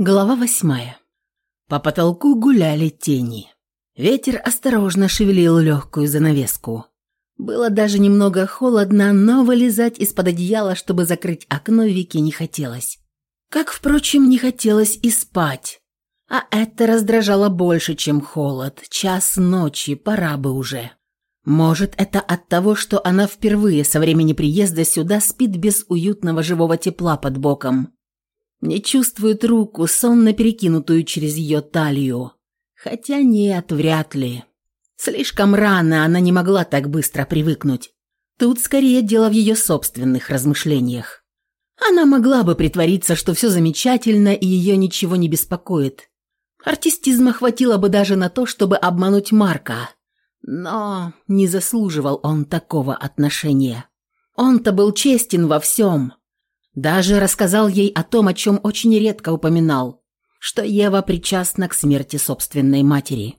Глава восьмая. По потолку гуляли тени. Ветер осторожно шевелил легкую занавеску. Было даже немного холодно, но вылезать из-под одеяла, чтобы закрыть окно, Вике не хотелось. Как, впрочем, не хотелось и спать. А это раздражало больше, чем холод. Час ночи, пора бы уже. Может, это от того, что она впервые со времени приезда сюда спит без уютного живого тепла под боком не чувствует руку, сонно перекинутую через ее талию. Хотя нет, вряд ли. Слишком рано она не могла так быстро привыкнуть. Тут скорее дело в ее собственных размышлениях. Она могла бы притвориться, что все замечательно и ее ничего не беспокоит. Артистизма хватило бы даже на то, чтобы обмануть Марка. Но не заслуживал он такого отношения. Он-то был честен во всем, даже рассказал ей о том, о чем очень редко упоминал, что Ева причастна к смерти собственной матери.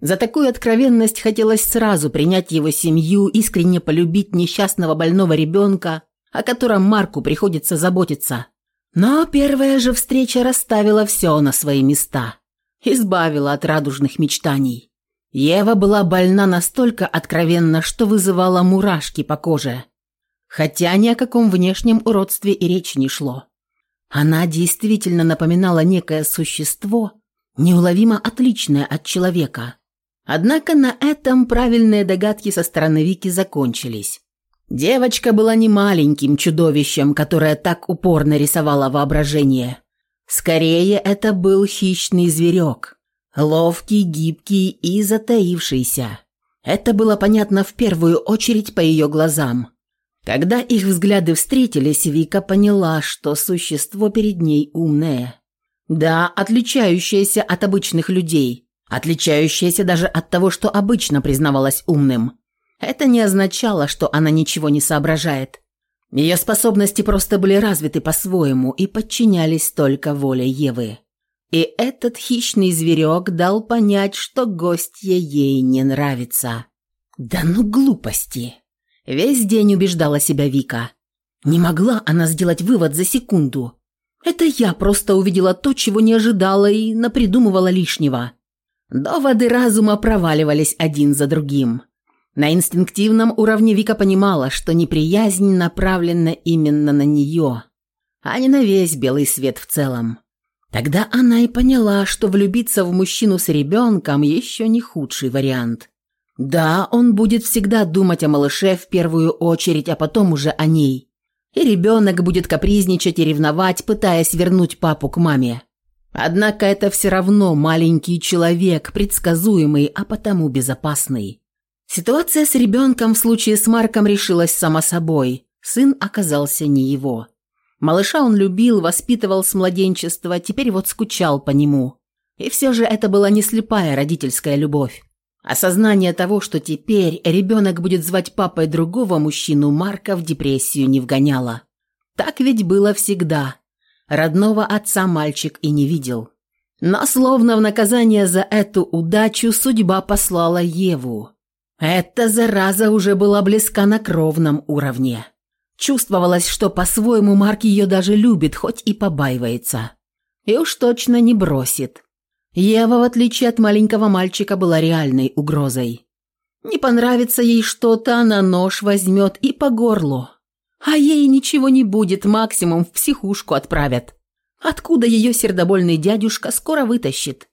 За такую откровенность хотелось сразу принять его семью, искренне полюбить несчастного больного ребенка, о котором Марку приходится заботиться. Но первая же встреча расставила все на свои места, избавила от радужных мечтаний. Ева была больна настолько откровенно, что вызывала мурашки по коже хотя ни о каком внешнем уродстве и речи не шло. Она действительно напоминала некое существо, неуловимо отличное от человека. Однако на этом правильные догадки со стороны Вики закончились. Девочка была не маленьким чудовищем, которое так упорно рисовало воображение. Скорее, это был хищный зверек, ловкий, гибкий и затаившийся. Это было понятно в первую очередь по ее глазам – когда их взгляды встретились, Вика поняла, что существо перед ней умное. Да, отличающееся от обычных людей, отличающееся даже от того, что обычно признавалось умным. Это не означало, что она ничего не соображает. Ее способности просто были развиты по-своему и подчинялись только воле Евы. И этот хищный зверек дал понять, что гостья ей не нравится. «Да ну глупости!» Весь день убеждала себя Вика. Не могла она сделать вывод за секунду. Это я просто увидела то, чего не ожидала и напридумывала лишнего. Доводы разума проваливались один за другим. На инстинктивном уровне Вика понимала, что неприязнь направлена именно на нее, а не на весь белый свет в целом. Тогда она и поняла, что влюбиться в мужчину с ребенком еще не худший вариант. Да, он будет всегда думать о малыше в первую очередь, а потом уже о ней. И ребенок будет капризничать и ревновать, пытаясь вернуть папу к маме. Однако это все равно маленький человек, предсказуемый, а потому безопасный. Ситуация с ребенком в случае с Марком решилась сама собой. Сын оказался не его. Малыша он любил, воспитывал с младенчества, теперь вот скучал по нему. И все же это была не слепая родительская любовь. Осознание того, что теперь ребенок будет звать папой другого мужчину, Марка в депрессию не вгоняло. Так ведь было всегда. Родного отца мальчик и не видел. Но словно в наказание за эту удачу судьба послала Еву. Эта зараза уже была близка на кровном уровне. Чувствовалось, что по-своему Марк ее даже любит, хоть и побаивается. И уж точно не бросит. Ева, в отличие от маленького мальчика, была реальной угрозой. Не понравится ей что-то, она нож возьмет и по горлу. А ей ничего не будет, максимум в психушку отправят. Откуда ее сердобольный дядюшка скоро вытащит?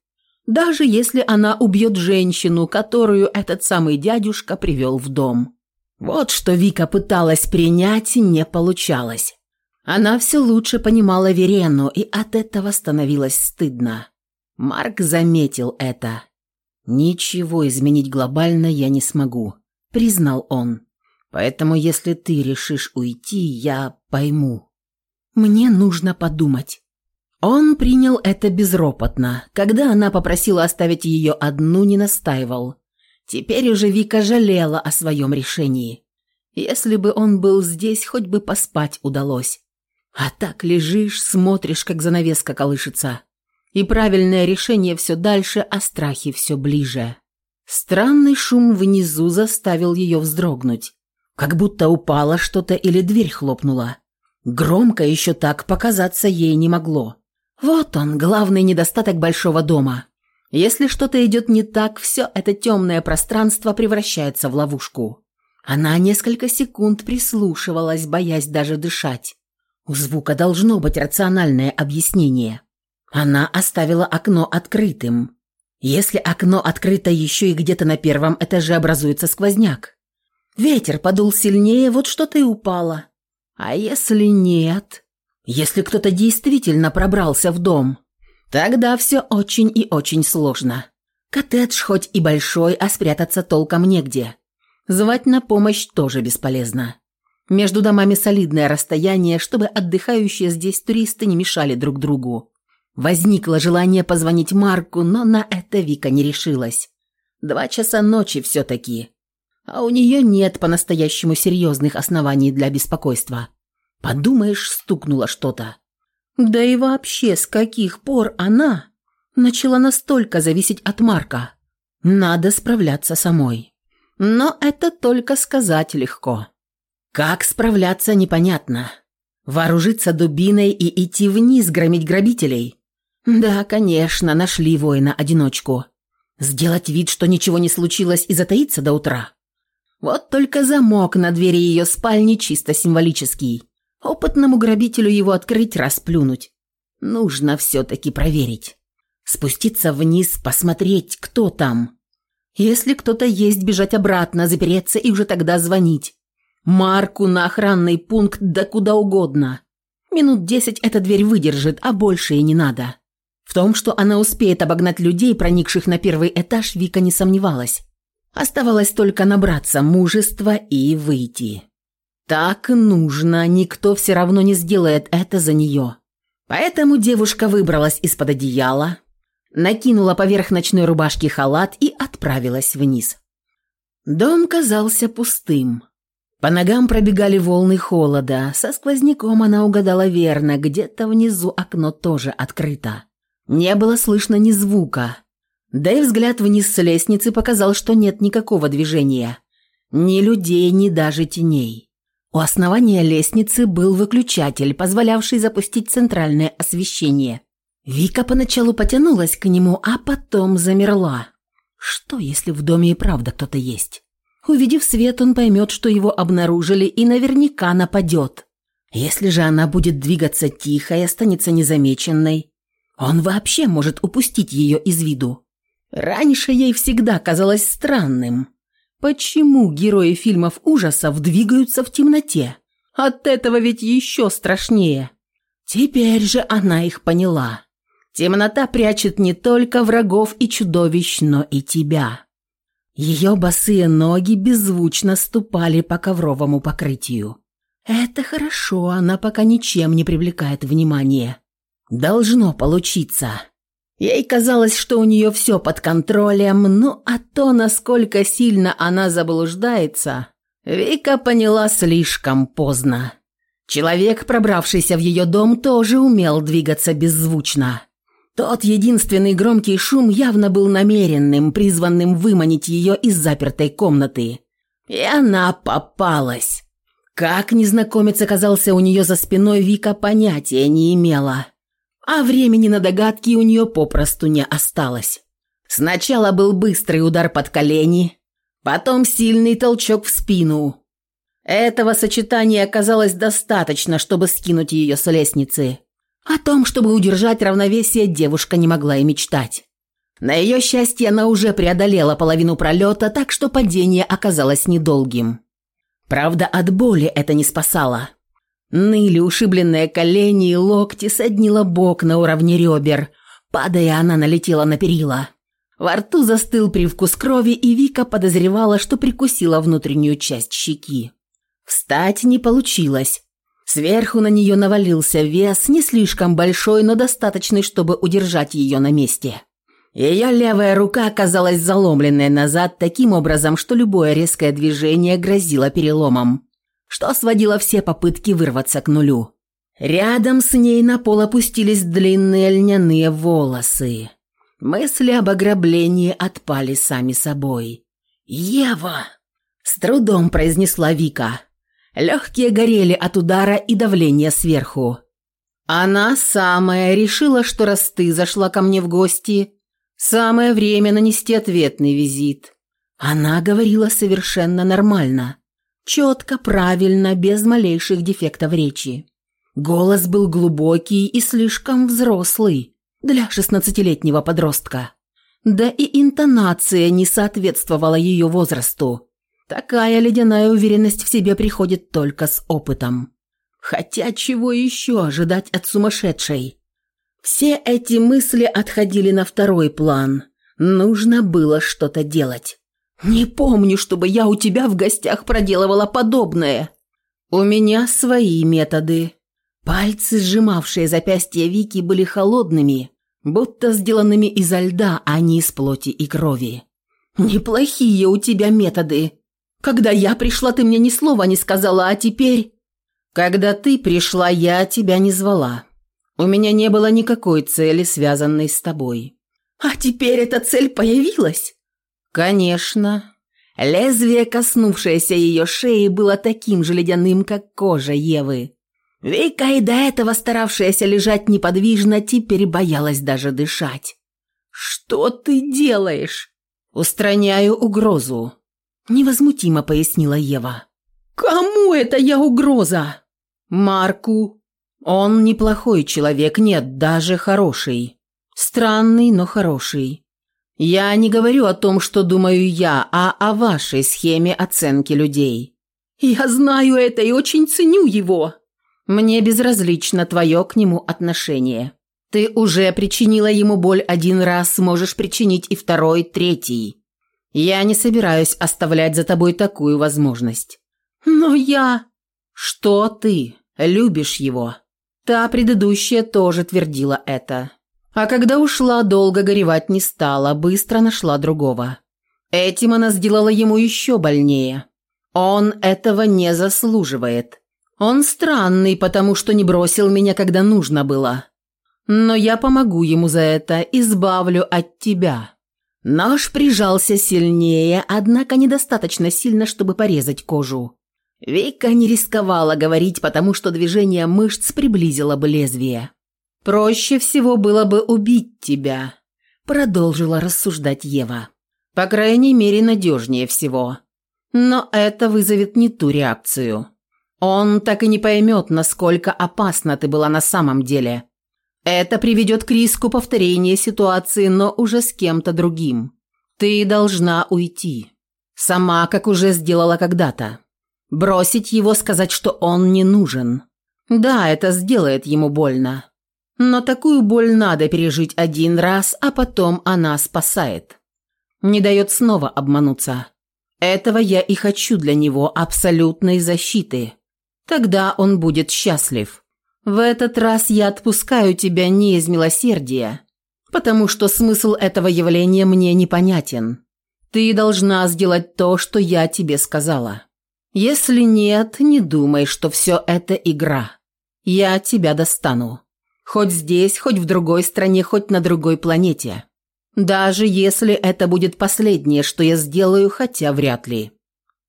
Даже если она убьет женщину, которую этот самый дядюшка привел в дом. Вот что Вика пыталась принять, не получалось. Она все лучше понимала Верену, и от этого становилось стыдно. Марк заметил это. «Ничего изменить глобально я не смогу», — признал он. «Поэтому если ты решишь уйти, я пойму». «Мне нужно подумать». Он принял это безропотно. Когда она попросила оставить ее одну, не настаивал. Теперь уже Вика жалела о своем решении. Если бы он был здесь, хоть бы поспать удалось. А так лежишь, смотришь, как занавеска колышется. И правильное решение все дальше, а страхи все ближе. Странный шум внизу заставил ее вздрогнуть. Как будто упало что-то или дверь хлопнула. Громко еще так показаться ей не могло. Вот он, главный недостаток большого дома. Если что-то идет не так, все это темное пространство превращается в ловушку. Она несколько секунд прислушивалась, боясь даже дышать. У звука должно быть рациональное объяснение. Она оставила окно открытым. Если окно открыто еще и где-то на первом этаже образуется сквозняк. Ветер подул сильнее, вот что-то и упало. А если нет? Если кто-то действительно пробрался в дом? Тогда все очень и очень сложно. Коттедж хоть и большой, а спрятаться толком негде. Звать на помощь тоже бесполезно. Между домами солидное расстояние, чтобы отдыхающие здесь туристы не мешали друг другу. Возникло желание позвонить Марку, но на это Вика не решилась. Два часа ночи все-таки. А у нее нет по-настоящему серьезных оснований для беспокойства. Подумаешь, стукнуло что-то. Да и вообще, с каких пор она начала настолько зависеть от Марка? Надо справляться самой. Но это только сказать легко. Как справляться, непонятно. Вооружиться дубиной и идти вниз громить грабителей? Да, конечно, нашли воина-одиночку. Сделать вид, что ничего не случилось и затаиться до утра? Вот только замок на двери ее спальни чисто символический. Опытному грабителю его открыть, расплюнуть. Нужно все-таки проверить. Спуститься вниз, посмотреть, кто там. Если кто-то есть, бежать обратно, запереться и уже тогда звонить. Марку на охранный пункт, да куда угодно. Минут десять эта дверь выдержит, а больше и не надо. В том, что она успеет обогнать людей, проникших на первый этаж, Вика не сомневалась. Оставалось только набраться мужества и выйти. Так нужно, никто все равно не сделает это за нее. Поэтому девушка выбралась из-под одеяла, накинула поверх ночной рубашки халат и отправилась вниз. Дом казался пустым. По ногам пробегали волны холода. Со сквозняком она угадала верно, где-то внизу окно тоже открыто. Не было слышно ни звука. Да и взгляд вниз с лестницы показал, что нет никакого движения. Ни людей, ни даже теней. У основания лестницы был выключатель, позволявший запустить центральное освещение. Вика поначалу потянулась к нему, а потом замерла. Что, если в доме и правда кто-то есть? Увидев свет, он поймет, что его обнаружили и наверняка нападет. Если же она будет двигаться тихо и останется незамеченной, он вообще может упустить ее из виду. Раньше ей всегда казалось странным. Почему герои фильмов ужасов двигаются в темноте? От этого ведь еще страшнее. Теперь же она их поняла. Темнота прячет не только врагов и чудовищ, но и тебя. Ее босые ноги беззвучно ступали по ковровому покрытию. Это хорошо, она пока ничем не привлекает внимания. Должно получиться. Ей казалось, что у нее все под контролем, ну а то, насколько сильно она заблуждается, Вика поняла слишком поздно. Человек, пробравшийся в ее дом, тоже умел двигаться беззвучно. Тот единственный громкий шум явно был намеренным, призванным выманить ее из запертой комнаты. И она попалась. Как незнакомец оказался у нее за спиной, Вика понятия не имела. А времени на догадки у нее попросту не осталось. Сначала был быстрый удар под колени, потом сильный толчок в спину. Этого сочетания оказалось достаточно, чтобы скинуть ее с лестницы. О том, чтобы удержать равновесие, девушка не могла и мечтать. На ее счастье она уже преодолела половину пролета, так что падение оказалось недолгим. Правда, от боли это не спасало. Ныли ушибленные колени и локти, соднила бок на уровне ребер. Падая, она налетела на перила. Во рту застыл привкус крови, и Вика подозревала, что прикусила внутреннюю часть щеки. Встать не получилось. Сверху на нее навалился вес, не слишком большой, но достаточный, чтобы удержать ее на месте. Ее левая рука оказалась заломленной назад таким образом, что любое резкое движение грозило переломом, что сводило все попытки вырваться к нулю. Рядом с ней на пол опустились длинные льняные волосы. Мысли об ограблении отпали сами собой. «Ева!» – с трудом произнесла Вика. Легкие горели от удара и давления сверху. Она самая решила, что раз ты зашла ко мне в гости, самое время нанести ответный визит. Она говорила совершенно нормально, четко, правильно, без малейших дефектов речи. Голос был глубокий и слишком взрослый для шестнадцатилетнего подростка. Да и интонация не соответствовала ее возрасту. Такая ледяная уверенность в себе приходит только с опытом. Хотя чего еще ожидать от сумасшедшей? Все эти мысли отходили на второй план. Нужно было что-то делать. «Не помню, чтобы я у тебя в гостях проделывала подобное. У меня свои методы». Пальцы, сжимавшие запястья Вики, были холодными, будто сделанными изо льда, а не из плоти и крови. «Неплохие у тебя методы. Когда я пришла, ты мне ни слова не сказала, а теперь...» «Когда ты пришла, я тебя не звала. У меня не было никакой цели, связанной с тобой». «А теперь эта цель появилась?» «Конечно». Лезвие, коснувшееся ее шеи, было таким же ледяным, как кожа Евы. Вика, и до этого старавшаяся лежать неподвижно, теперь боялась даже дышать. «Что ты делаешь?» «Устраняю угрозу», – невозмутимо пояснила Ева. «Кому это я угроза?» «Марку. Он неплохой человек, нет, даже хороший. Странный, но хороший. Я не говорю о том, что думаю я, а о вашей схеме оценки людей. Я знаю это и очень ценю его. Мне безразлично твое к нему отношение. Ты уже причинила ему боль один раз, можешь причинить и второй, третий. Я не собираюсь оставлять за тобой такую возможность. Но я... Что ты? Любишь его. Та предыдущая тоже твердила это. А когда ушла, долго горевать не стала, быстро нашла другого. Этим она сделала ему еще больнее. Он этого не заслуживает. Он странный, потому что не бросил меня, когда нужно было. Но я помогу ему за это, избавлю от тебя. Нож прижался сильнее, однако недостаточно сильно, чтобы порезать кожу. Вика не рисковала говорить, потому что движение мышц приблизило бы лезвие. «Проще всего было бы убить тебя», – продолжила рассуждать Ева. «По крайней мере, надежнее всего. Но это вызовет не ту реакцию. Он так и не поймет, насколько опасна ты была на самом деле. Это приведет к риску повторения ситуации, но уже с кем-то другим. Ты должна уйти. Сама, как уже сделала когда-то. Бросить его, сказать, что он не нужен. Да, это сделает ему больно. Но такую боль надо пережить один раз, а потом она спасает. Не дает снова обмануться. Этого я и хочу для него абсолютной защиты. Тогда он будет счастлив. В этот раз я отпускаю тебя не из милосердия, потому что смысл этого явления мне непонятен. Ты должна сделать то, что я тебе сказала. Если нет, не думай, что все это игра. Я тебя достану. Хоть здесь, хоть в другой стране, хоть на другой планете. Даже если это будет последнее, что я сделаю, хотя вряд ли.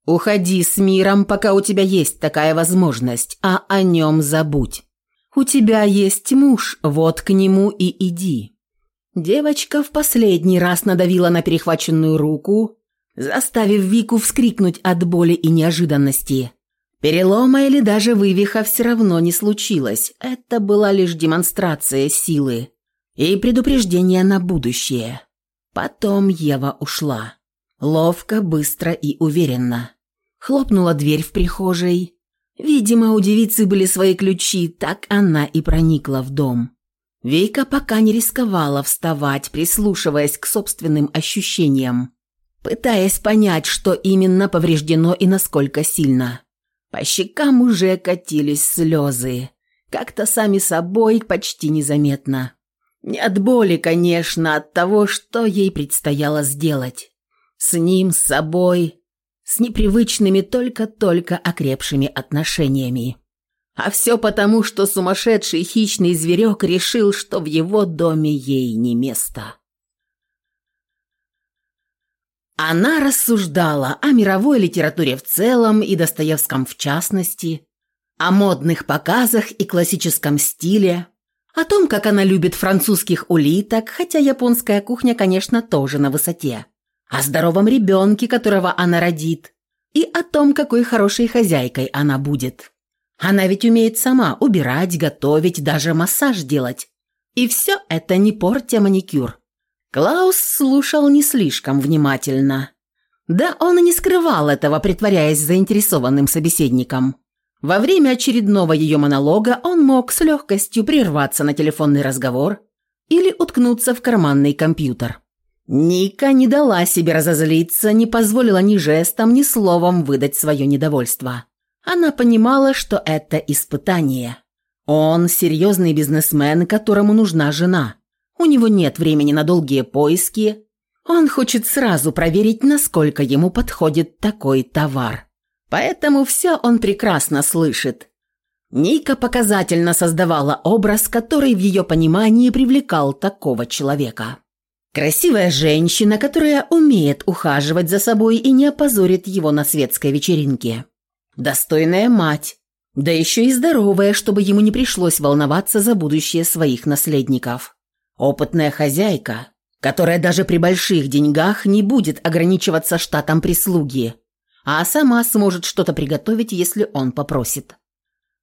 Уходи с миром, пока у тебя есть такая возможность, а о нем забудь. У тебя есть муж, вот к нему и иди». Девочка в последний раз надавила на перехваченную руку, заставив Вику вскрикнуть от боли и неожиданности. Перелома или даже вывиха все равно не случилось. Это была лишь демонстрация силы и предупреждение на будущее. Потом Ева ушла. Ловко, быстро и уверенно. Хлопнула дверь в прихожей. Видимо, у девицы были свои ключи, так она и проникла в дом. Вейка пока не рисковала вставать, прислушиваясь к собственным ощущениям, пытаясь понять, что именно повреждено и насколько сильно. По щекам уже катились слезы. Как-то сами собой, почти незаметно. Не от боли, конечно, от того, что ей предстояло сделать. С ним, с собой, с непривычными только-только окрепшими отношениями. А все потому, что сумасшедший хищный зверек решил, что в его доме ей не место. Она рассуждала о мировой литературе в целом и Достоевском в частности, о модных показах и классическом стиле, О том, как она любит французских улиток, хотя японская кухня, конечно, тоже на высоте. О здоровом ребенке, которого она родит. И о том, какой хорошей хозяйкой она будет. Она ведь умеет сама убирать, готовить, даже массаж делать. И все это не портя маникюр. Клаус слушал не слишком внимательно. Да он и не скрывал этого, притворяясь заинтересованным собеседником. Во время очередного ее монолога он мог с легкостью прерваться на телефонный разговор или уткнуться в карманный компьютер. Ника не дала себе разозлиться, не позволила ни жестом, ни словом выдать свое недовольство. Она понимала, что это испытание. Он серьезный бизнесмен, которому нужна жена. У него нет времени на долгие поиски. Он хочет сразу проверить, насколько ему подходит такой товар. Поэтому все он прекрасно слышит. Ника показательно создавала образ, который в ее понимании привлекал такого человека. Красивая женщина, которая умеет ухаживать за собой и не опозорит его на светской вечеринке. Достойная мать, да еще и здоровая, чтобы ему не пришлось волноваться за будущее своих наследников. Опытная хозяйка, которая даже при больших деньгах не будет ограничиваться штатом прислуги – а сама сможет что-то приготовить, если он попросит.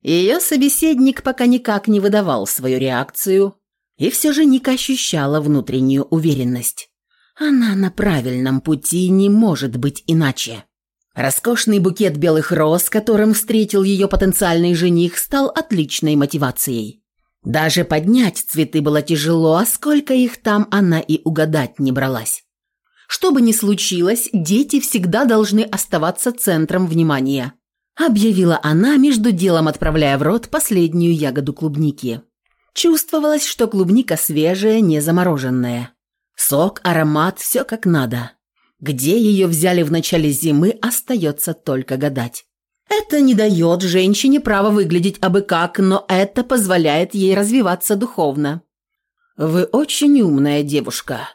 Ее собеседник пока никак не выдавал свою реакцию, и все же Ника ощущала внутреннюю уверенность. Она на правильном пути не может быть иначе. Роскошный букет белых роз, которым встретил ее потенциальный жених, стал отличной мотивацией. Даже поднять цветы было тяжело, а сколько их там она и угадать не бралась. Что бы ни случилось, дети всегда должны оставаться центром внимания», объявила она, между делом отправляя в рот последнюю ягоду клубники. Чувствовалось, что клубника свежая, не замороженная. Сок, аромат, все как надо. Где ее взяли в начале зимы, остается только гадать. Это не дает женщине права выглядеть абы как, но это позволяет ей развиваться духовно. «Вы очень умная девушка»,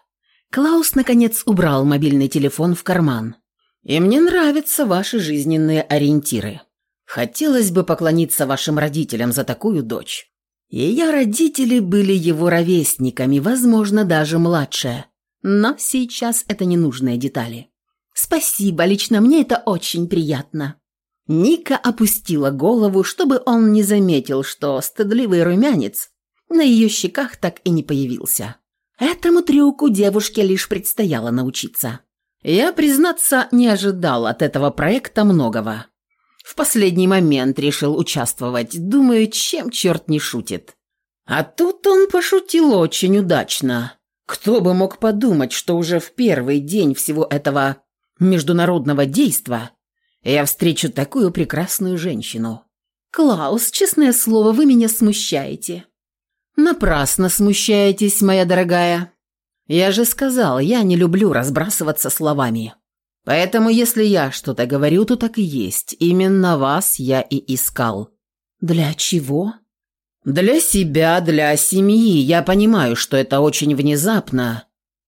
Клаус, наконец, убрал мобильный телефон в карман. «И мне нравятся ваши жизненные ориентиры. Хотелось бы поклониться вашим родителям за такую дочь. Ее родители были его ровесниками, возможно, даже младше. Но сейчас это ненужные детали. Спасибо, лично мне это очень приятно». Ника опустила голову, чтобы он не заметил, что стыдливый румянец на ее щеках так и не появился. Этому трюку девушке лишь предстояло научиться. Я, признаться, не ожидал от этого проекта многого. В последний момент решил участвовать, думаю, чем черт не шутит. А тут он пошутил очень удачно. Кто бы мог подумать, что уже в первый день всего этого международного действа я встречу такую прекрасную женщину. «Клаус, честное слово, вы меня смущаете. «Напрасно смущаетесь, моя дорогая. Я же сказал, я не люблю разбрасываться словами. Поэтому, если я что-то говорю, то так и есть. Именно вас я и искал». «Для чего?» «Для себя, для семьи. Я понимаю, что это очень внезапно.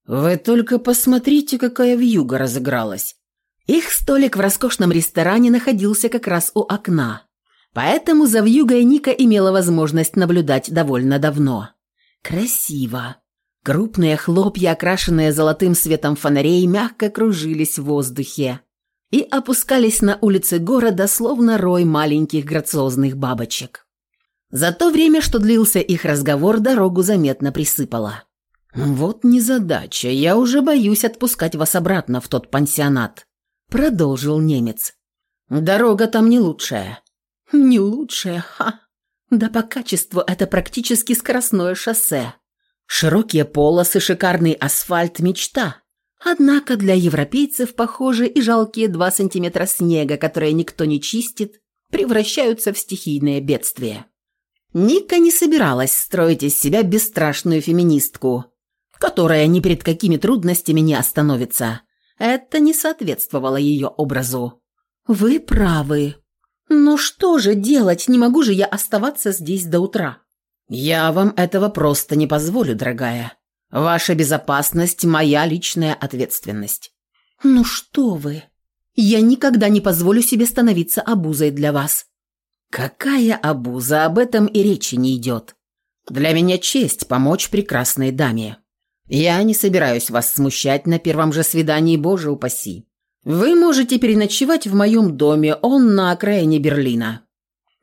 Вы только посмотрите, какая вьюга разыгралась». Их столик в роскошном ресторане находился как раз у окна. Поэтому за вьюгой Ника имела возможность наблюдать довольно давно. Красиво. Крупные хлопья, окрашенные золотым светом фонарей, мягко кружились в воздухе и опускались на улицы города, словно рой маленьких грациозных бабочек. За то время, что длился их разговор, дорогу заметно присыпало. «Вот незадача, я уже боюсь отпускать вас обратно в тот пансионат», — продолжил немец. «Дорога там не лучшая. Не лучшее, ха. Да по качеству это практически скоростное шоссе. Широкие полосы, шикарный асфальт – мечта. Однако для европейцев, похоже, и жалкие два сантиметра снега, которые никто не чистит, превращаются в стихийное бедствие. Ника не собиралась строить из себя бесстрашную феминистку, которая ни перед какими трудностями не остановится. Это не соответствовало ее образу. «Вы правы», «Ну что же делать? Не могу же я оставаться здесь до утра». «Я вам этого просто не позволю, дорогая. Ваша безопасность – моя личная ответственность». «Ну что вы? Я никогда не позволю себе становиться обузой для вас». «Какая обуза? Об этом и речи не идет. Для меня честь помочь прекрасной даме. Я не собираюсь вас смущать на первом же свидании, боже упаси. Вы можете переночевать в моем доме, он на окраине Берлина.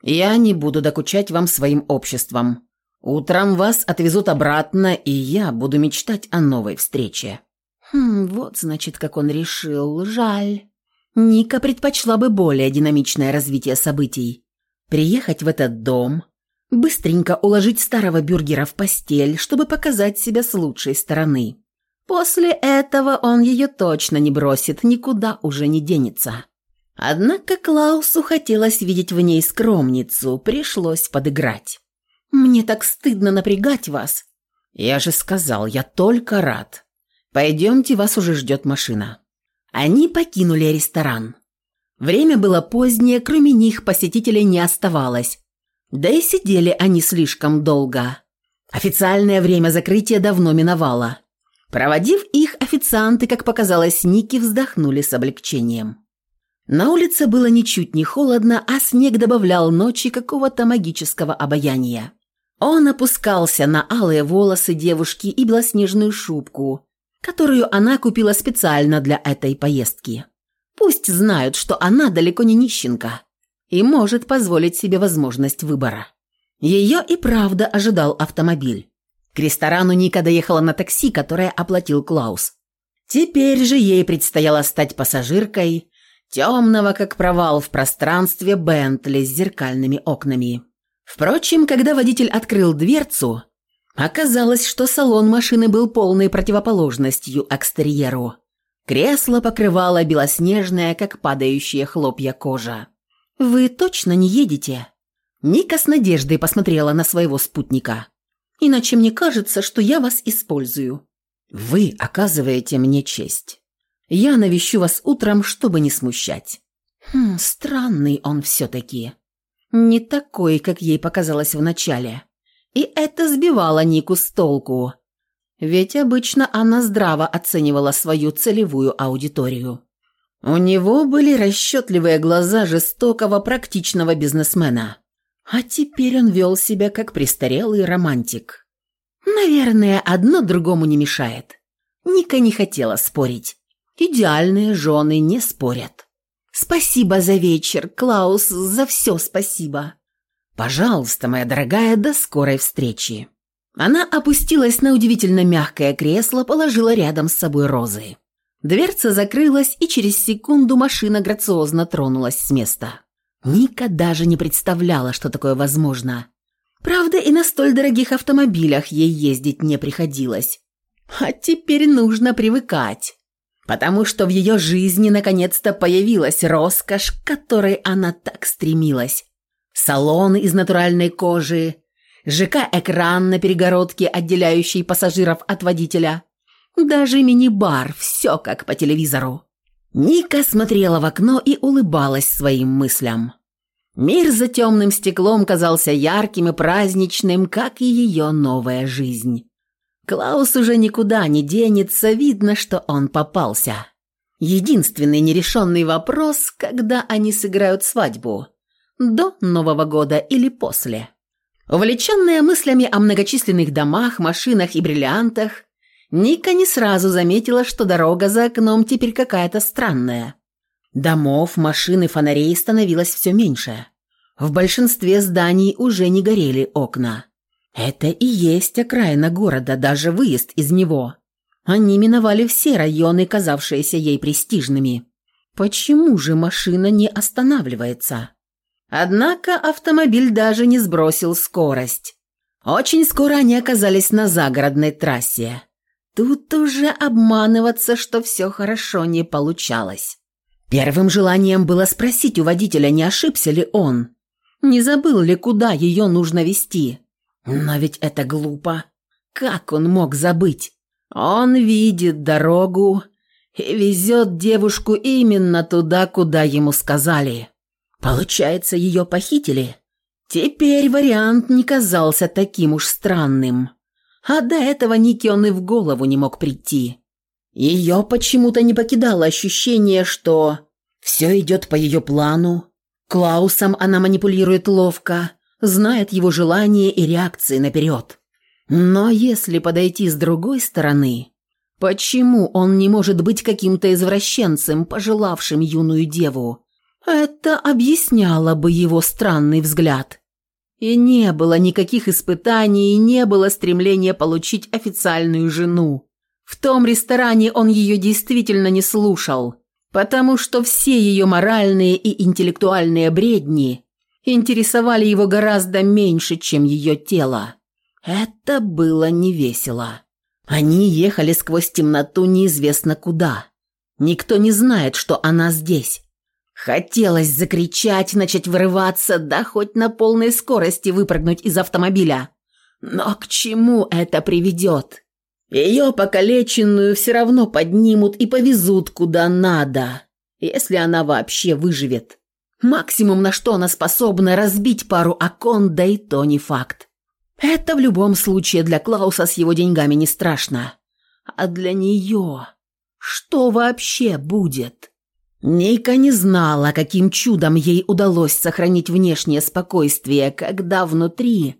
Я не буду докучать вам своим обществом. Утром вас отвезут обратно, и я буду мечтать о новой встрече». Хм, вот значит, как он решил. Жаль. Ника предпочла бы более динамичное развитие событий. Приехать в этот дом, быстренько уложить старого бюргера в постель, чтобы показать себя с лучшей стороны. После этого он ее точно не бросит, никуда уже не денется. Однако Клаусу хотелось видеть в ней скромницу, пришлось подыграть. «Мне так стыдно напрягать вас». «Я же сказал, я только рад. Пойдемте, вас уже ждет машина». Они покинули ресторан. Время было позднее, кроме них посетителей не оставалось. Да и сидели они слишком долго. Официальное время закрытия давно миновало. Проводив их, официанты, как показалось Ники, вздохнули с облегчением. На улице было ничуть не холодно, а снег добавлял ночи какого-то магического обаяния. Он опускался на алые волосы девушки и белоснежную шубку, которую она купила специально для этой поездки. Пусть знают, что она далеко не нищенка и может позволить себе возможность выбора. Ее и правда ожидал автомобиль. К ресторану Ника доехала на такси, которое оплатил Клаус. Теперь же ей предстояло стать пассажиркой темного, как провал в пространстве Бентли с зеркальными окнами. Впрочем, когда водитель открыл дверцу, оказалось, что салон машины был полной противоположностью экстерьеру. Кресло покрывало белоснежная, как падающие хлопья кожа. «Вы точно не едете?» Ника с надеждой посмотрела на своего спутника. «Иначе мне кажется, что я вас использую». «Вы оказываете мне честь». Я навещу вас утром, чтобы не смущать». Хм, странный он все-таки. Не такой, как ей показалось вначале. И это сбивало Нику с толку. Ведь обычно она здраво оценивала свою целевую аудиторию. У него были расчетливые глаза жестокого практичного бизнесмена. А теперь он вел себя как престарелый романтик. Наверное, одно другому не мешает. Ника не хотела спорить. Идеальные жены не спорят. Спасибо за вечер, Клаус, за все спасибо. Пожалуйста, моя дорогая, до скорой встречи. Она опустилась на удивительно мягкое кресло, положила рядом с собой розы. Дверца закрылась, и через секунду машина грациозно тронулась с места. Ника даже не представляла, что такое возможно. Правда, и на столь дорогих автомобилях ей ездить не приходилось. А теперь нужно привыкать потому что в ее жизни наконец-то появилась роскошь, к которой она так стремилась. Салон из натуральной кожи, ЖК-экран на перегородке, отделяющий пассажиров от водителя, даже мини-бар, все как по телевизору. Ника смотрела в окно и улыбалась своим мыслям. Мир за темным стеклом казался ярким и праздничным, как и ее новая жизнь. Клаус уже никуда не денется, видно, что он попался. Единственный нерешенный вопрос, когда они сыграют свадьбу. До Нового года или после. Увлеченная мыслями о многочисленных домах, машинах и бриллиантах, Ника не сразу заметила, что дорога за окном теперь какая-то странная. Домов, машин и фонарей становилось все меньше. В большинстве зданий уже не горели окна. Это и есть окраина города, даже выезд из него. Они миновали все районы, казавшиеся ей престижными. Почему же машина не останавливается? Однако автомобиль даже не сбросил скорость. Очень скоро они оказались на загородной трассе. Тут уже обманываться, что все хорошо, не получалось. Первым желанием было спросить у водителя, не ошибся ли он. Не забыл ли, куда ее нужно вести. Но ведь это глупо. Как он мог забыть? Он видит дорогу и везет девушку именно туда, куда ему сказали. Получается, ее похитили? Теперь вариант не казался таким уж странным. А до этого Нике он и в голову не мог прийти. Ее почему-то не покидало ощущение, что все идет по ее плану. Клаусом она манипулирует ловко – знает его желания и реакции наперед. Но если подойти с другой стороны, почему он не может быть каким-то извращенцем, пожелавшим юную деву? Это объясняло бы его странный взгляд. И не было никаких испытаний, и не было стремления получить официальную жену. В том ресторане он ее действительно не слушал, потому что все ее моральные и интеллектуальные бредни интересовали его гораздо меньше, чем ее тело. Это было невесело. Они ехали сквозь темноту неизвестно куда. Никто не знает, что она здесь. Хотелось закричать, начать вырываться, да хоть на полной скорости выпрыгнуть из автомобиля. Но к чему это приведет? Ее покалеченную все равно поднимут и повезут куда надо, если она вообще выживет. Максимум, на что она способна, разбить пару окон, да и то не факт. Это в любом случае для Клауса с его деньгами не страшно. А для нее... Что вообще будет? Ника не знала, каким чудом ей удалось сохранить внешнее спокойствие, когда внутри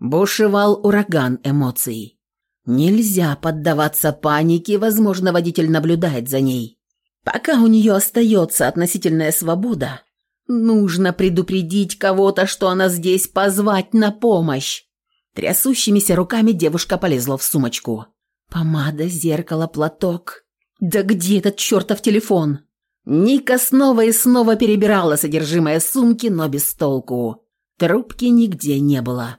бушевал ураган эмоций. Нельзя поддаваться панике, возможно, водитель наблюдает за ней. Пока у нее остается относительная свобода, нужно предупредить кого-то, что она здесь, позвать на помощь. Трясущимися руками девушка полезла в сумочку. Помада, зеркало, платок. Да где этот чертов телефон? Ника снова и снова перебирала содержимое сумки, но без толку. Трубки нигде не было.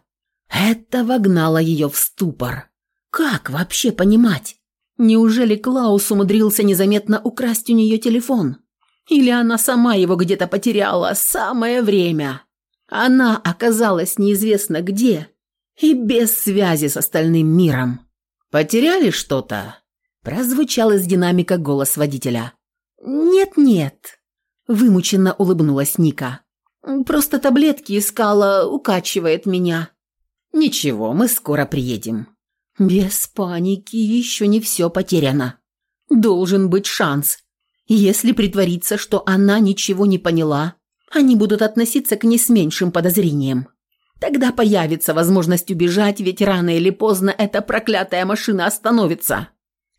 Это вогнало ее в ступор. Как вообще понимать? Неужели Клаус умудрился незаметно украсть у нее телефон? Или она сама его где-то потеряла самое время? Она оказалась неизвестно где и без связи с остальным миром. «Потеряли что-то?» Прозвучал из динамика голос водителя. «Нет-нет», – вымученно улыбнулась Ника. «Просто таблетки искала, укачивает меня». «Ничего, мы скоро приедем». «Без паники, еще не все потеряно. Должен быть шанс. Если притвориться, что она ничего не поняла, они будут относиться к ней с меньшим подозрением. Тогда появится возможность убежать, ведь рано или поздно эта проклятая машина остановится».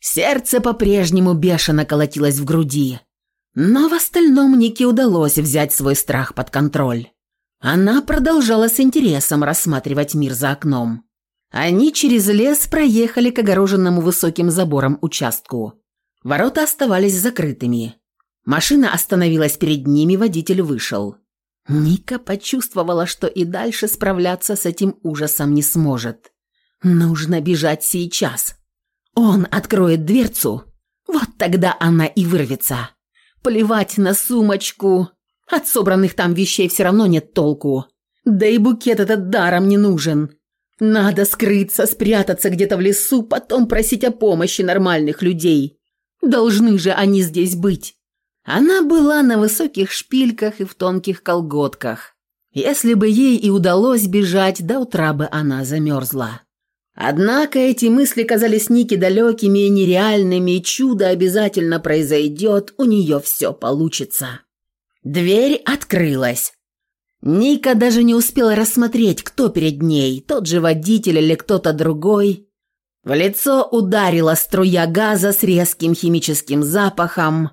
Сердце по-прежнему бешено колотилось в груди. Но в остальном Нике удалось взять свой страх под контроль. Она продолжала с интересом рассматривать мир за окном. Они через лес проехали к огороженному высоким забором участку. Ворота оставались закрытыми. Машина остановилась перед ними, водитель вышел. Ника почувствовала, что и дальше справляться с этим ужасом не сможет. Нужно бежать сейчас. Он откроет дверцу, вот тогда она и вырвется. Плевать на сумочку. От собранных там вещей все равно нет толку. Да и букет этот даром не нужен. Надо скрыться, спрятаться где-то в лесу, потом просить о помощи нормальных людей. Должны же они здесь быть. Она была на высоких шпильках и в тонких колготках. Если бы ей и удалось бежать, до утра бы она замерзла. Однако эти мысли казались Нике далекими и нереальными, и чудо обязательно произойдет, у нее все получится. Дверь открылась. Ника даже не успела рассмотреть, кто перед ней, тот же водитель или кто-то другой. В лицо ударила струя газа с резким химическим запахом,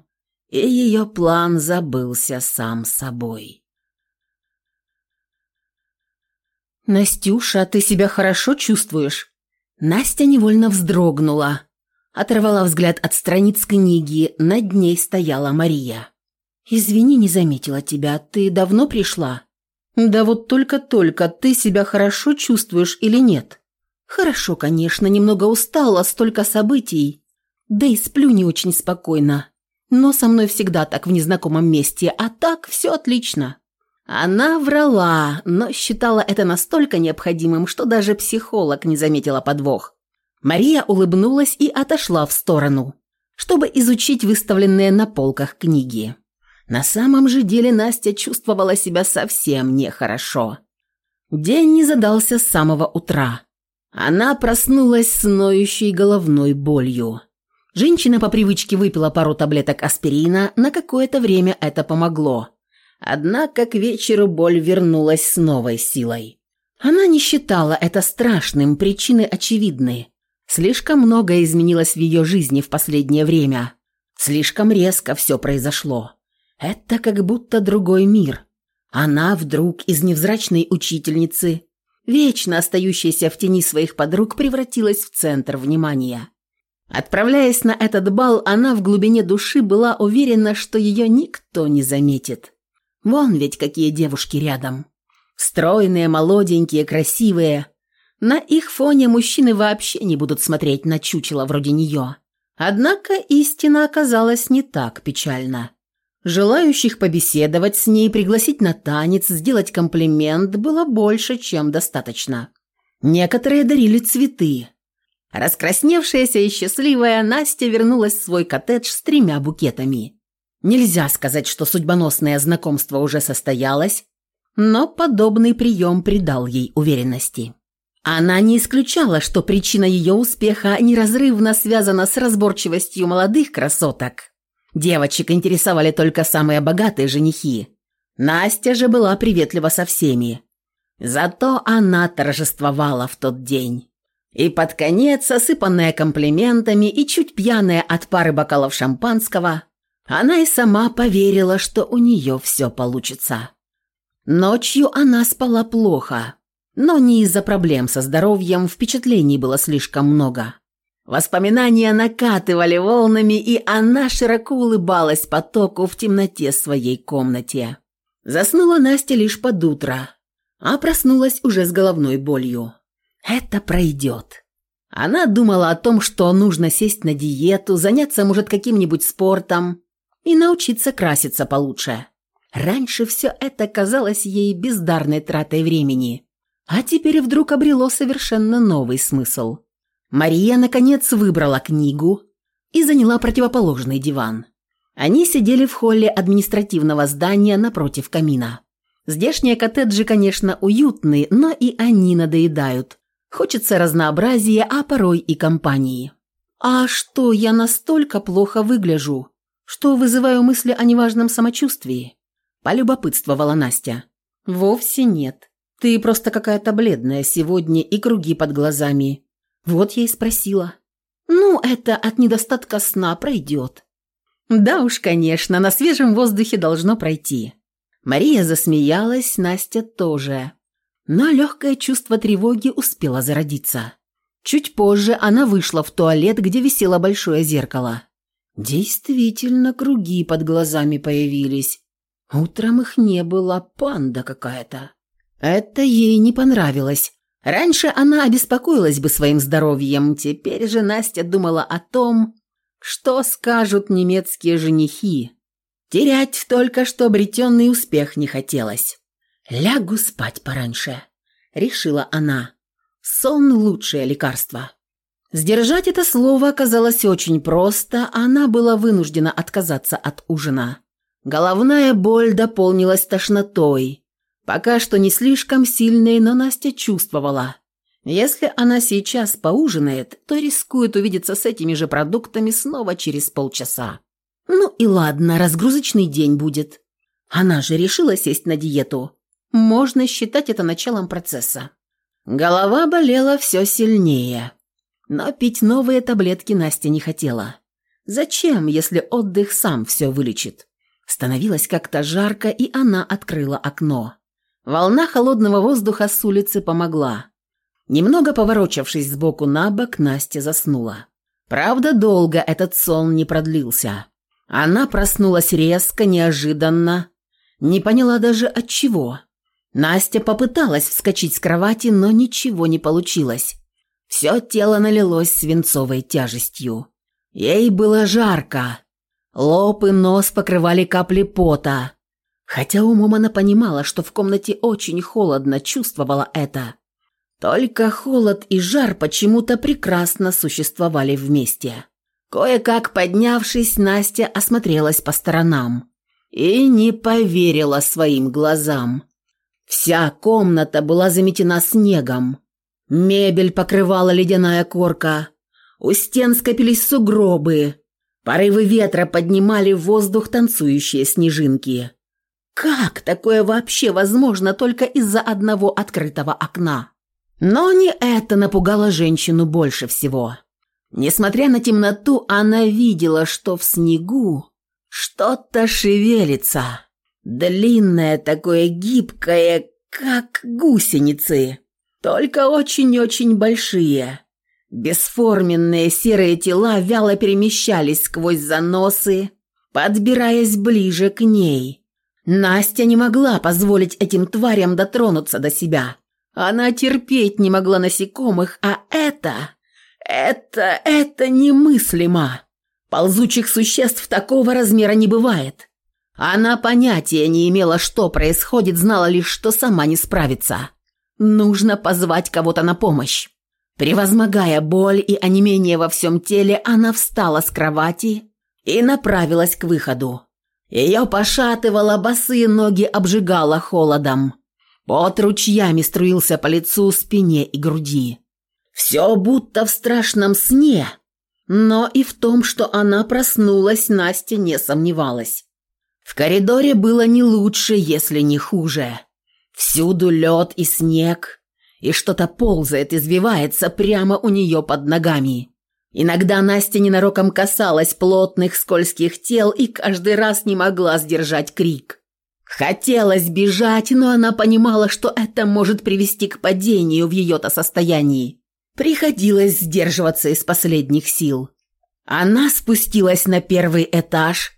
и ее план забылся сам собой. «Настюша, ты себя хорошо чувствуешь?» Настя невольно вздрогнула. Оторвала взгляд от страниц книги, над ней стояла Мария. «Извини, не заметила тебя. Ты давно пришла?» «Да вот только-только. Ты себя хорошо чувствуешь или нет?» «Хорошо, конечно. Немного устала, столько событий. Да и сплю не очень спокойно. Но со мной всегда так в незнакомом месте, а так все отлично». Она врала, но считала это настолько необходимым, что даже психолог не заметила подвох. Мария улыбнулась и отошла в сторону, чтобы изучить выставленные на полках книги. На самом же деле Настя чувствовала себя совсем нехорошо. День не задался с самого утра. Она проснулась с ноющей головной болью. Женщина по привычке выпила пару таблеток аспирина, на какое-то время это помогло – Однако к вечеру боль вернулась с новой силой. Она не считала это страшным, причины очевидны. Слишком многое изменилось в ее жизни в последнее время. Слишком резко все произошло. Это как будто другой мир. Она вдруг из невзрачной учительницы, вечно остающейся в тени своих подруг, превратилась в центр внимания. Отправляясь на этот бал, она в глубине души была уверена, что ее никто не заметит. Вон ведь какие девушки рядом. Стройные, молоденькие, красивые. На их фоне мужчины вообще не будут смотреть на чучело вроде нее. Однако истина оказалась не так печальна. Желающих побеседовать с ней, пригласить на танец, сделать комплимент было больше, чем достаточно. Некоторые дарили цветы. Раскрасневшаяся и счастливая Настя вернулась в свой коттедж с тремя букетами. Нельзя сказать, что судьбоносное знакомство уже состоялось, но подобный прием придал ей уверенности. Она не исключала, что причина ее успеха неразрывно связана с разборчивостью молодых красоток. Девочек интересовали только самые богатые женихи. Настя же была приветлива со всеми. Зато она торжествовала в тот день. И под конец, осыпанная комплиментами и чуть пьяная от пары бокалов шампанского, она и сама поверила, что у нее все получится. Ночью она спала плохо, но не из-за проблем со здоровьем, впечатлений было слишком много. Воспоминания накатывали волнами, и она широко улыбалась потоку в темноте своей комнате. Заснула Настя лишь под утро, а проснулась уже с головной болью. Это пройдет. Она думала о том, что нужно сесть на диету, заняться, может, каким-нибудь спортом и научиться краситься получше. Раньше все это казалось ей бездарной тратой времени – а теперь вдруг обрело совершенно новый смысл. Мария, наконец, выбрала книгу и заняла противоположный диван. Они сидели в холле административного здания напротив камина. Здешние коттеджи, конечно, уютные, но и они надоедают. Хочется разнообразия, а порой и компании. «А что, я настолько плохо выгляжу, что вызываю мысли о неважном самочувствии?» – полюбопытствовала Настя. «Вовсе нет. Ты просто какая-то бледная сегодня и круги под глазами. Вот я и спросила. Ну, это от недостатка сна пройдет. Да уж, конечно, на свежем воздухе должно пройти. Мария засмеялась, Настя тоже. Но легкое чувство тревоги успело зародиться. Чуть позже она вышла в туалет, где висело большое зеркало. Действительно, круги под глазами появились. Утром их не было, панда какая-то. Это ей не понравилось. Раньше она обеспокоилась бы своим здоровьем, теперь же Настя думала о том, что скажут немецкие женихи. Терять только что обретенный успех не хотелось. «Лягу спать пораньше», — решила она. «Сон — лучшее лекарство». Сдержать это слово оказалось очень просто, она была вынуждена отказаться от ужина. Головная боль дополнилась тошнотой. Пока что не слишком сильные, но Настя чувствовала. Если она сейчас поужинает, то рискует увидеться с этими же продуктами снова через полчаса. Ну и ладно, разгрузочный день будет. Она же решила сесть на диету. Можно считать это началом процесса. Голова болела все сильнее. Но пить новые таблетки Настя не хотела. Зачем, если отдых сам все вылечит? Становилось как-то жарко, и она открыла окно. Волна холодного воздуха с улицы помогла. Немного поворочившись сбоку на бок, Настя заснула. Правда, долго этот сон не продлился. Она проснулась резко, неожиданно, не поняла даже от чего. Настя попыталась вскочить с кровати, но ничего не получилось. Все тело налилось свинцовой тяжестью. Ей было жарко. Лоб и нос покрывали капли пота. Хотя умом она понимала, что в комнате очень холодно, чувствовала это. Только холод и жар почему-то прекрасно существовали вместе. Кое-как поднявшись, Настя осмотрелась по сторонам и не поверила своим глазам. Вся комната была заметена снегом. Мебель покрывала ледяная корка. У стен скопились сугробы. Порывы ветра поднимали в воздух танцующие снежинки. Как такое вообще возможно только из-за одного открытого окна? Но не это напугало женщину больше всего. Несмотря на темноту, она видела, что в снегу что-то шевелится. Длинное такое гибкое, как гусеницы, только очень-очень большие. Бесформенные серые тела вяло перемещались сквозь заносы, подбираясь ближе к ней. Настя не могла позволить этим тварям дотронуться до себя. Она терпеть не могла насекомых, а это... Это... это немыслимо. Ползучих существ такого размера не бывает. Она понятия не имела, что происходит, знала лишь, что сама не справится. Нужно позвать кого-то на помощь. Превозмогая боль и онемение во всем теле, она встала с кровати и направилась к выходу. Ее пошатывало, босые ноги обжигало холодом. Пот ручьями струился по лицу, спине и груди. Все будто в страшном сне, но и в том, что она проснулась, Настя не сомневалась. В коридоре было не лучше, если не хуже. Всюду лед и снег, и что-то ползает, извивается прямо у нее под ногами. Иногда Настя ненароком касалась плотных скользких тел и каждый раз не могла сдержать крик. Хотелось бежать, но она понимала, что это может привести к падению в ее-то состоянии. Приходилось сдерживаться из последних сил. Она спустилась на первый этаж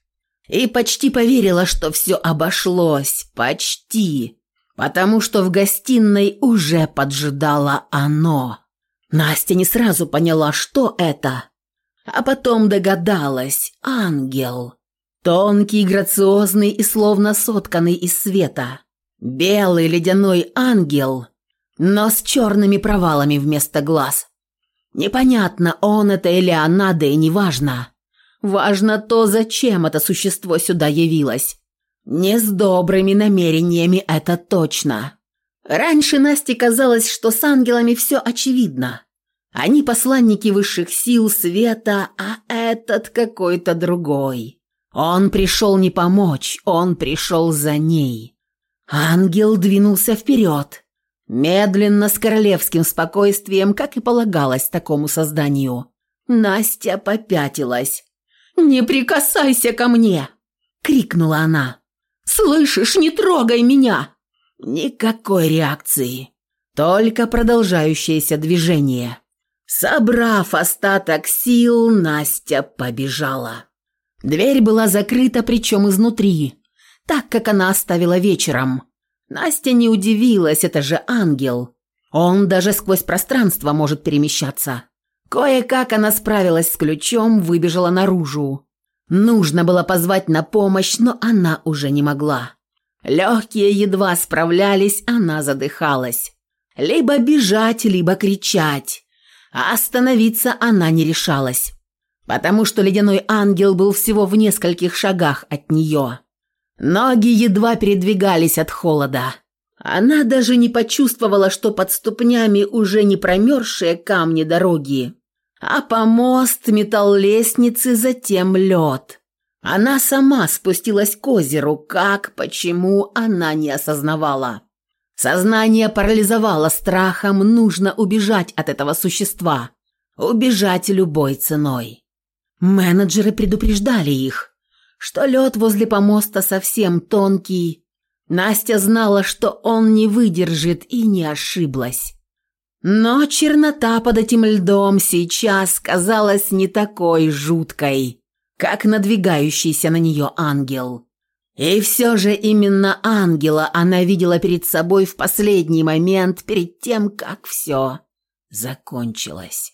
и почти поверила, что все обошлось. Почти. Потому что в гостиной уже поджидало оно. Настя не сразу поняла, что это. А потом догадалась. Ангел. Тонкий, грациозный и словно сотканный из света. Белый ледяной ангел – но с черными провалами вместо глаз. Непонятно, он это или она, да и неважно. Важно то, зачем это существо сюда явилось. Не с добрыми намерениями, это точно. Раньше Насте казалось, что с ангелами все очевидно. Они посланники высших сил света, а этот какой-то другой. Он пришел не помочь, он пришел за ней. Ангел двинулся вперед. Медленно, с королевским спокойствием, как и полагалось такому созданию. Настя попятилась. «Не прикасайся ко мне!» — крикнула она. «Слышишь, не трогай меня!» Никакой реакции, только продолжающееся движение. Собрав остаток сил, Настя побежала. Дверь была закрыта, причем изнутри, так как она оставила вечером. Настя не удивилась, это же ангел. Он даже сквозь пространство может перемещаться. Кое-как она справилась с ключом, выбежала наружу. Нужно было позвать на помощь, но она уже не могла. Легкие едва справлялись, она задыхалась. Либо бежать, либо кричать. А остановиться она не решалась. Потому что ледяной ангел был всего в нескольких шагах от нее. Ноги едва передвигались от холода. Она даже не почувствовала, что под ступнями уже не промерзшие камни дороги, а помост, металл лестницы, затем лед. Она сама спустилась к озеру, как, почему, она не осознавала. Сознание парализовало страхом, нужно убежать от этого существа. Убежать любой ценой. Менеджеры предупреждали их что лед возле помоста совсем тонкий. Настя знала, что он не выдержит и не ошиблась. Но чернота под этим льдом сейчас казалась не такой жуткой, как надвигающийся на нее ангел. И все же именно ангела она видела перед собой в последний момент, перед тем, как все закончилось.